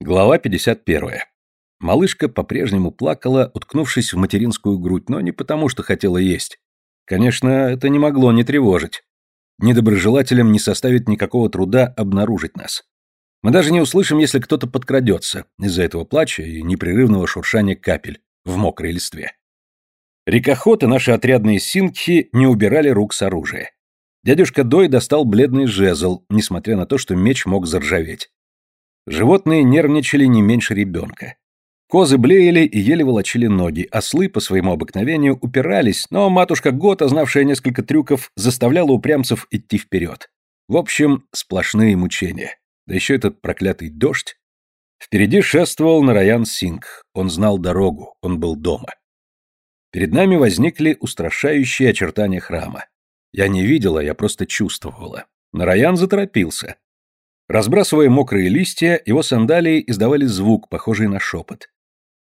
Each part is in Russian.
Глава 51. Малышка по-прежнему плакала, уткнувшись в материнскую грудь, но не потому, что хотела есть. Конечно, это не могло не тревожить. Недоброжелателям не составит никакого труда обнаружить нас. Мы даже не услышим, если кто-то подкрадется из-за этого плача и непрерывного шуршания капель в мокрой листве. Рекохоты, наши отрядные сингхи, не убирали рук с оружия. Дядюшка Дой достал бледный жезл, несмотря на то, что меч мог заржаветь. Животные нервничали не меньше ребенка. Козы блеяли и еле волочили ноги, ослы по своему обыкновению упирались, но матушка Гота, знавшая несколько трюков, заставляла упрямцев идти вперед. В общем, сплошные мучения. Да еще этот проклятый дождь. Впереди шествовал Нараян Синг. Он знал дорогу, он был дома. Перед нами возникли устрашающие очертания храма. Я не видела, я просто чувствовала. Нараян заторопился. Разбрасывая мокрые листья, его сандалии издавали звук, похожий на шепот.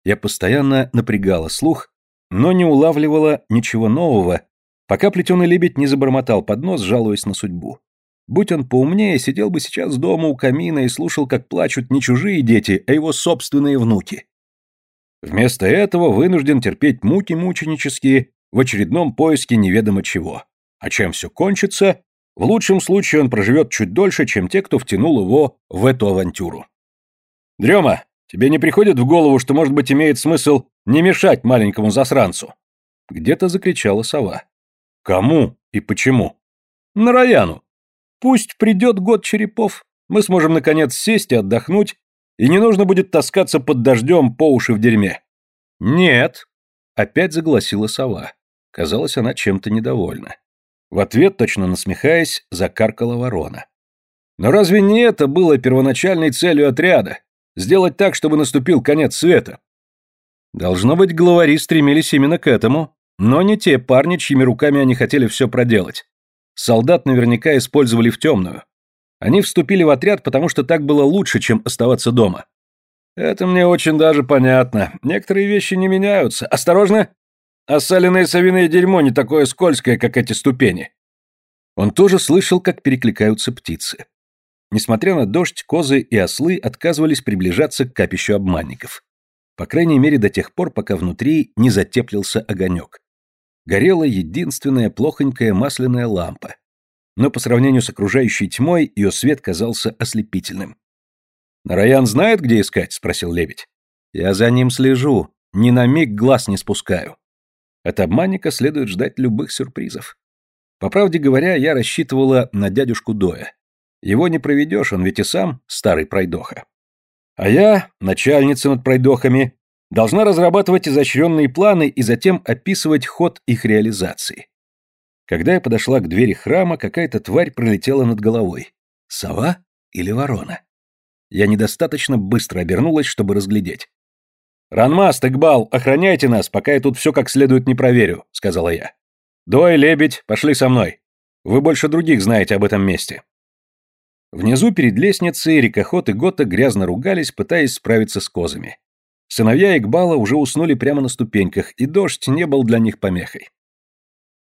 Я постоянно напрягала слух, но не улавливала ничего нового, пока плетеный лебедь не забормотал под нос, жалуясь на судьбу. Будь он поумнее, сидел бы сейчас дома у камина и слушал, как плачут не чужие дети, а его собственные внуки. Вместо этого вынужден терпеть муки мученические в очередном поиске неведомо чего. А чем все кончится, в лучшем случае он проживет чуть дольше, чем те, кто втянул его в эту авантюру. Дрема, тебе не приходит в голову, что, может быть, имеет смысл не мешать маленькому засранцу? Где-то закричала сова. Кому и почему? На Раяну. Пусть придет год черепов. Мы сможем, наконец, сесть и отдохнуть, и не нужно будет таскаться под дождем по уши в дерьме. Нет. Опять загласила сова. Казалось, она чем-то недовольна. В ответ, точно насмехаясь, закаркала ворона. Но разве не это было первоначальной целью отряда? Сделать так, чтобы наступил конец света? Должно быть, главари стремились именно к этому, но не те парни, чьими руками они хотели все проделать. Солдат наверняка использовали в темную. Они вступили в отряд, потому что так было лучше, чем оставаться дома. Это мне очень даже понятно. Некоторые вещи не меняются. Осторожно! А соленое совиное дерьмо не такое скользкое, как эти ступени. Он тоже слышал, как перекликаются птицы. Несмотря на дождь, козы и ослы отказывались приближаться к капищу обманников. По крайней мере, до тех пор, пока внутри не затеплился огонек. Горела единственная плохонькая масляная лампа. Но по сравнению с окружающей тьмой, ее свет казался ослепительным. «Нараян знает, где искать?» — спросил лебедь. «Я за ним слежу, ни на миг глаз не спускаю. От обманника следует ждать любых сюрпризов. По правде говоря, я рассчитывала на дядюшку Доя. Его не проведешь, он ведь и сам старый пройдоха. А я, начальница над пройдохами, должна разрабатывать изощренные планы и затем описывать ход их реализации. Когда я подошла к двери храма, какая-то тварь пролетела над головой. Сова или ворона? Я недостаточно быстро обернулась, чтобы разглядеть. «Ранмаст, Игбал, охраняйте нас, пока я тут все как следует не проверю», — сказала я. «Дой, Лебедь, пошли со мной. Вы больше других знаете об этом месте». Внизу перед лестницей Рикохот и Гота грязно ругались, пытаясь справиться с козами. Сыновья Игбала уже уснули прямо на ступеньках, и дождь не был для них помехой.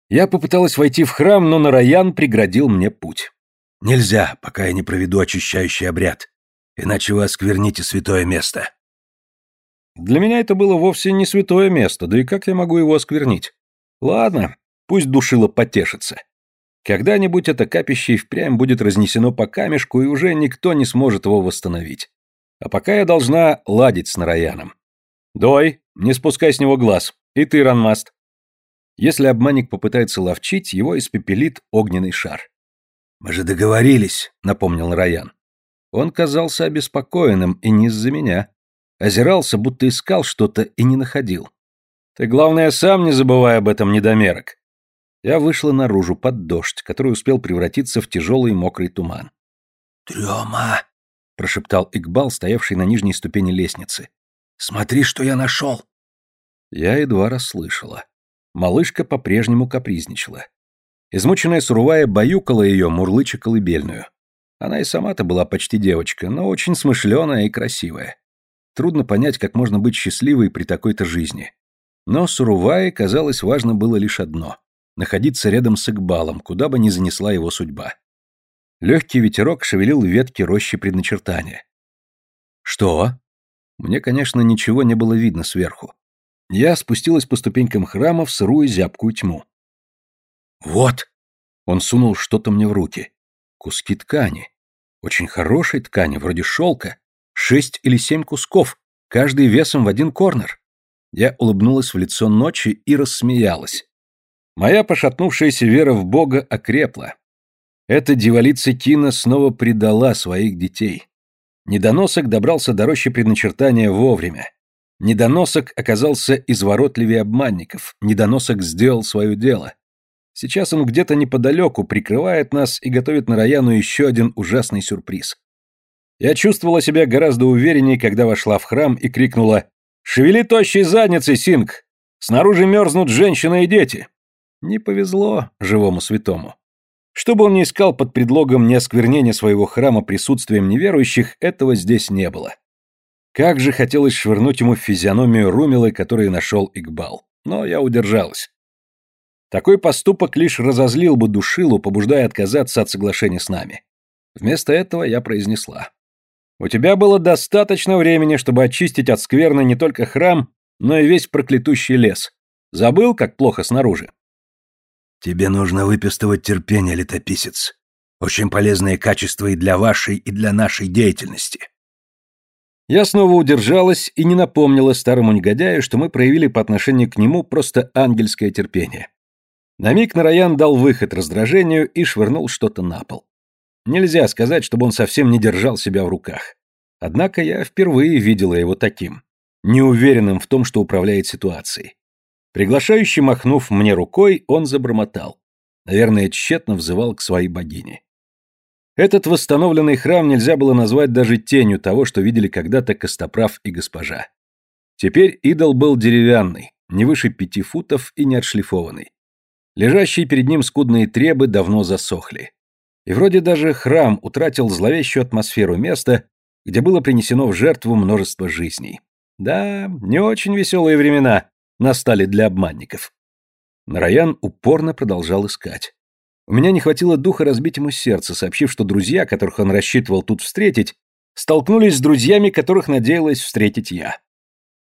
Я попыталась войти в храм, но Нараян преградил мне путь. «Нельзя, пока я не проведу очищающий обряд, иначе вы оскверните святое место». Для меня это было вовсе не святое место, да и как я могу его осквернить? Ладно, пусть душило потешится. Когда-нибудь это капище и впрямь будет разнесено по камешку, и уже никто не сможет его восстановить. А пока я должна ладить с Нараяном. Дой, не спускай с него глаз. И ты, Ранмаст. Если обманник попытается ловчить, его испепелит огненный шар. «Мы же договорились», — напомнил Нараян. Он казался обеспокоенным, и не из-за меня. Озирался, будто искал что-то и не находил. Ты, главное, сам не забывай об этом недомерок. Я вышла наружу под дождь, который успел превратиться в тяжелый мокрый туман. «Трема!» — прошептал Игбал, стоявший на нижней ступени лестницы. «Смотри, что я нашел!» Я едва расслышала. Малышка по-прежнему капризничала. Измученная Сурувая баюкала ее, мурлыча колыбельную. Она и сама-то была почти девочка, но очень смышленая и красивая. Трудно понять, как можно быть счастливой при такой-то жизни. Но Сурувае, казалось, важно было лишь одно — находиться рядом с Игбалом, куда бы ни занесла его судьба. Легкий ветерок шевелил ветки рощи предначертания. «Что?» Мне, конечно, ничего не было видно сверху. Я спустилась по ступенькам храма в сырую зябкую тьму. «Вот!» Он сунул что-то мне в руки. Куски ткани. Очень хорошей ткани, вроде шелка. Шесть или семь кусков, каждый весом в один корнер. Я улыбнулась в лицо ночи и рассмеялась. Моя пошатнувшаяся вера в Бога окрепла. Эта дьяволица Кина снова предала своих детей. Недоносок добрался до рощи предначертания вовремя. Недоносок оказался изворотливее обманников. Недоносок сделал свое дело. Сейчас он где-то неподалеку прикрывает нас и готовит на Раяну еще один ужасный сюрприз. Я чувствовала себя гораздо увереннее, когда вошла в храм и крикнула «Шевели тощей задницей, Синг! Снаружи мерзнут женщины и дети!» Не повезло живому святому. Что бы он ни искал под предлогом неосквернения своего храма присутствием неверующих, этого здесь не было. Как же хотелось швырнуть ему физиономию румелы, которые нашел Игбал. Но я удержалась. Такой поступок лишь разозлил бы Душилу, побуждая отказаться от соглашения с нами. Вместо этого я произнесла. У тебя было достаточно времени, чтобы очистить от скверны не только храм, но и весь проклятущий лес. Забыл, как плохо снаружи? Тебе нужно выпистывать терпение, летописец. Очень полезные качества и для вашей, и для нашей деятельности. Я снова удержалась и не напомнила старому негодяю, что мы проявили по отношению к нему просто ангельское терпение. На миг Нараян дал выход раздражению и швырнул что-то на пол. Нельзя сказать, чтобы он совсем не держал себя в руках. Однако я впервые видела его таким, неуверенным в том, что управляет ситуацией. Приглашающий махнув мне рукой, он забормотал. Наверное, тщетно взывал к своей богине. Этот восстановленный храм нельзя было назвать даже тенью того, что видели когда-то Костоправ и госпожа. Теперь идол был деревянный, не выше пяти футов и не отшлифованный. Лежащие перед ним скудные требы давно засохли. И вроде даже храм утратил зловещую атмосферу места, где было принесено в жертву множество жизней. Да, не очень веселые времена настали для обманников. Нараян упорно продолжал искать. У меня не хватило духа разбить ему сердце, сообщив, что друзья, которых он рассчитывал тут встретить, столкнулись с друзьями, которых надеялась встретить я.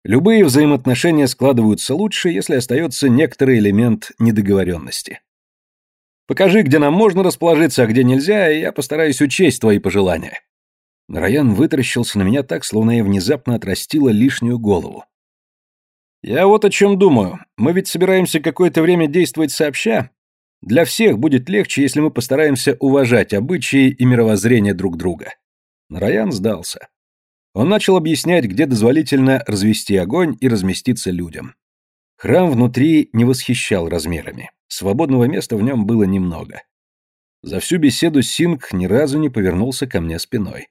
Любые взаимоотношения складываются лучше, если остается некоторый элемент недоговоренности. Покажи, где нам можно расположиться, а где нельзя, и я постараюсь учесть твои пожелания». Раян вытаращился на меня так, словно я внезапно отрастила лишнюю голову. «Я вот о чем думаю. Мы ведь собираемся какое-то время действовать сообща. Для всех будет легче, если мы постараемся уважать обычаи и мировоззрение друг друга». Раян сдался. Он начал объяснять, где дозволительно развести огонь и разместиться людям. Храм внутри не восхищал размерами. Свободного места в нем было немного. За всю беседу Синг ни разу не повернулся ко мне спиной.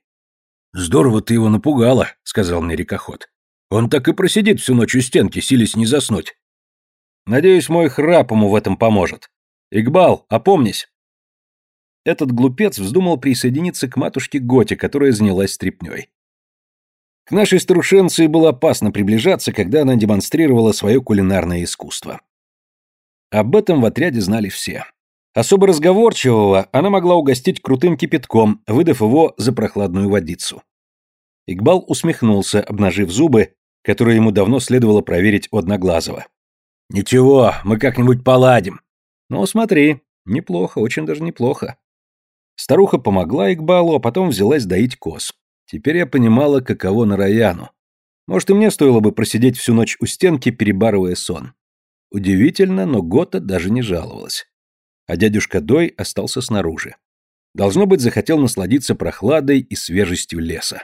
«Здорово ты его напугала», — сказал мне рекоход. «Он так и просидит всю ночь у стенки, силясь не заснуть». «Надеюсь, мой храп ему в этом поможет. Игбал, опомнись!» Этот глупец вздумал присоединиться к матушке Готе, которая занялась стряпнёй. К нашей старушенции было опасно приближаться, когда она демонстрировала свое кулинарное искусство. Об этом в отряде знали все. Особо разговорчивого она могла угостить крутым кипятком, выдав его за прохладную водицу. Игбал усмехнулся, обнажив зубы, которые ему давно следовало проверить у Одноглазого. «Ничего, мы как-нибудь поладим». «Ну, смотри, неплохо, очень даже неплохо». Старуха помогла Игбалу, а потом взялась доить коз. Теперь я понимала, каково на Раяну. Может, и мне стоило бы просидеть всю ночь у стенки, перебарывая сон. Удивительно, но Гота даже не жаловалась. А дядюшка Дой остался снаружи. Должно быть, захотел насладиться прохладой и свежестью леса.